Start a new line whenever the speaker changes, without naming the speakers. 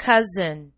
cousin.